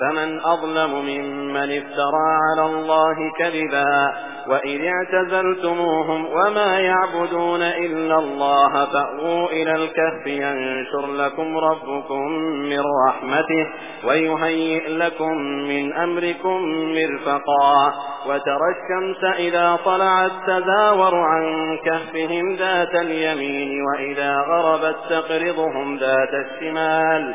فمن أظلم ممن افترى على الله كذبا وإذ اعتزلتموهم وما يعبدون إلا الله فأووا إلى الكهف ينشر لكم ربكم من رحمته ويهيئ لكم من أمركم مرفقا وترى الشمس إذا طلعت تزاور عن كهفهم ذات اليمين وإذا غربت تقرضهم ذات الشمال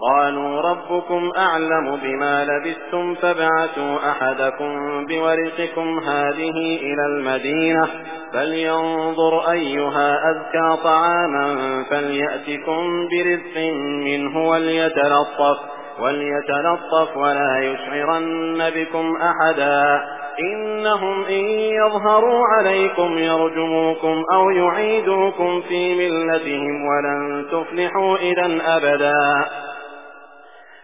قالوا ربكم أعلم بما لبثتم فابعثوا أحدكم بورقكم هذه إلى المدينة فلينظر أيها أذكى طعاما فليأتكم برزق منه وليتلطف وليتلطف ولا يشعرن بكم أحدا إنهم إن يظهروا عليكم يرجموكم أو يعيدوكم في ملتهم ولن تفلحوا إذا أبدا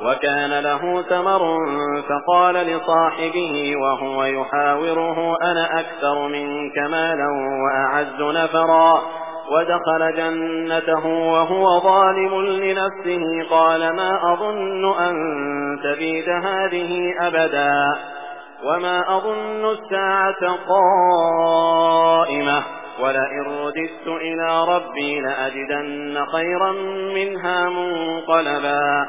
وكان له ثمر فقال لصاحبه وهو يحاوره أنا أكثر منك مالا وأعز نفرا. ودخل جنته وهو ظالم لنفسه قال ما أظن أن تبيد هذه أبدا. وما أظن الساعة قائمة ولئن رددت إلى ربي لأجدن خيرا منها منقلبا.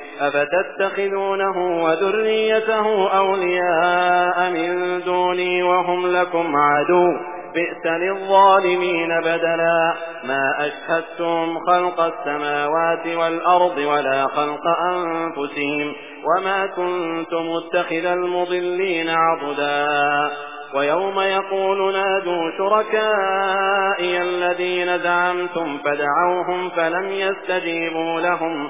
أفتتخذونه وذريته أولياء من دوني وهم لكم عدو بئس للظالمين بدلا ما أشهدتم خلق السماوات والأرض ولا خلق أنفسهم وما كنت متخذ المضلين عضدا ويوم يقول نادوا شركائي الذين زعمتم فدعوهم فلم يستجيبوا لهم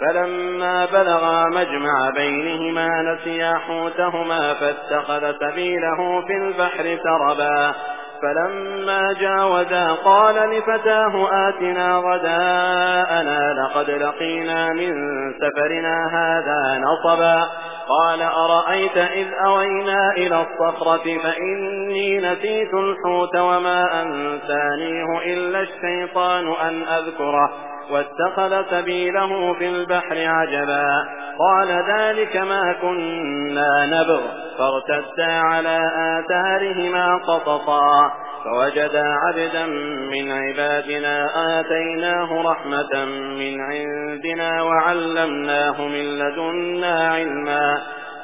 فلما بلغا مجمع بينهما نسيا حوتهما فاتخذ سبيله في البحر سربا. فلما جاوزا قال لفتاه آتنا غداءنا لقد لقينا من سفرنا هذا نصبا. قال أرأيت إذ أوينا إلى الصخرة فإني نسيت الحوت وما أنسانيه إلا الشيطان أن أذكره. واتخذ سبيله في البحر عجبا. قال ذلك ما كنا نبغ. فارتدا على آثارهما قططا. فوجدا عبدا من عبادنا آتيناه رحمة من عندنا وعلمناه من لدنا علما.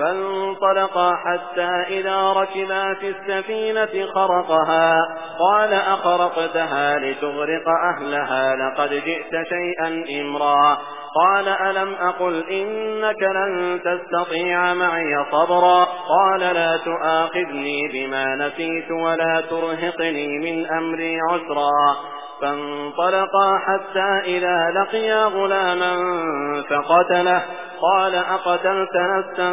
فانطلقا حتى إذا ركبا في السفينة خرقها. قال أخرقتها لتغرق أهلها لقد جئت شيئا إمرا. قال ألم أقل إنك لن تستطيع معي صبرا؟ قال لا تؤاخذني بما نسيت ولا ترهقني من أمري عسرا. فانطلقا حتى إذا لقيا غلاما فقتله. قال أقتلت نفسا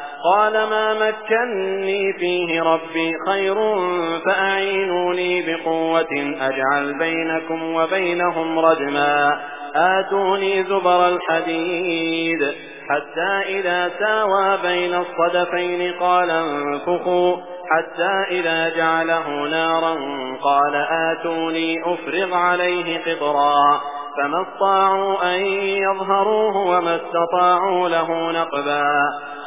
قال ما مكني فيه ربي خير فأعينوني بقوة أجعل بينكم وبينهم ردما آتوني زبر الحديد. حتى إذا ساوى بين الصدفين قال انفخوا. حتى إذا جعله نارا قال آتوني أفرغ عليه قطرا. فما استطاعوا أن يظهروه وما استطاعوا له نقبا.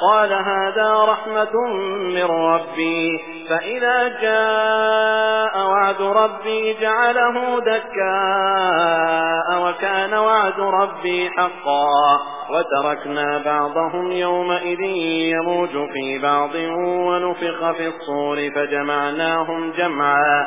قال هذا رحمة من ربي. فإذا جاء وعد ربي جعله دكاء وكان وعد ربي حقا. وتركنا بعضهم يومئذ يموج في بعض ونفخ في الصور فجمعناهم جمعا.